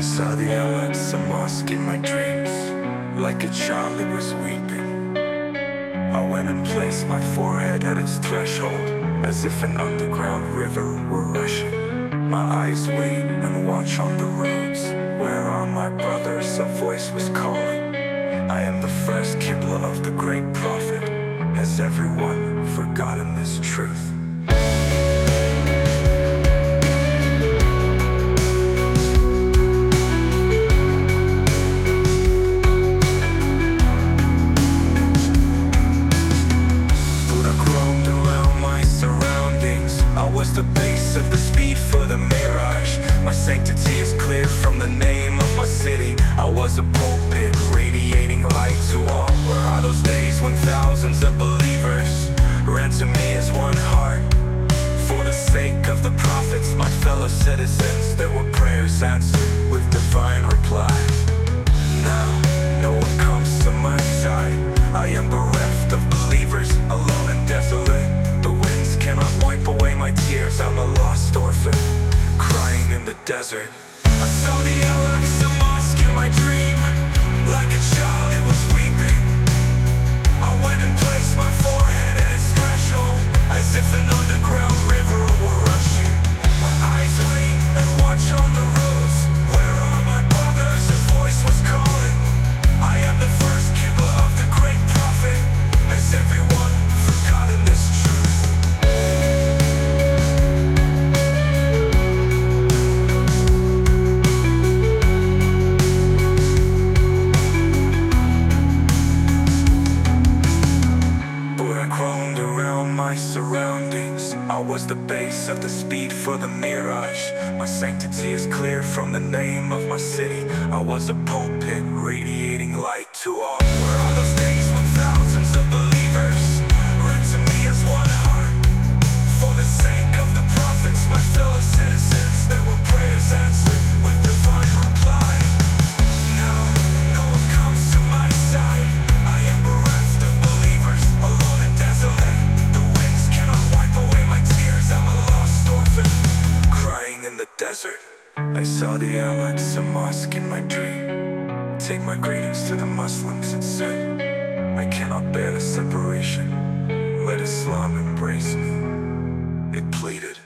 saw the Al-Aqsa Mosque in my dreams. Like a child it was weeping. I went and placed my forehead at its threshold As if an underground river were rushing. My eyes wait and watch on the roads Where are my brothers? A voice was calling. I am the first Qibla of the great prophet. Has everyone forgotten this truth? Sanctity is clear from the name of my city. I was a pulpit radiating light to all. Where are those days when thousands of believers Ran to me as one heart? For the sake of the prophets, my fellow citizens There were prayers answered with divine reply desert. Was the base of the speed for the Mi'raj. My sanctity is clear from the name of my city. I was a pulpit radiating light to all I saw the outlines of mosque in my dream. Take my greetings to the Muslims and say I cannot bear the separation. Let Islam embrace me. It pleaded.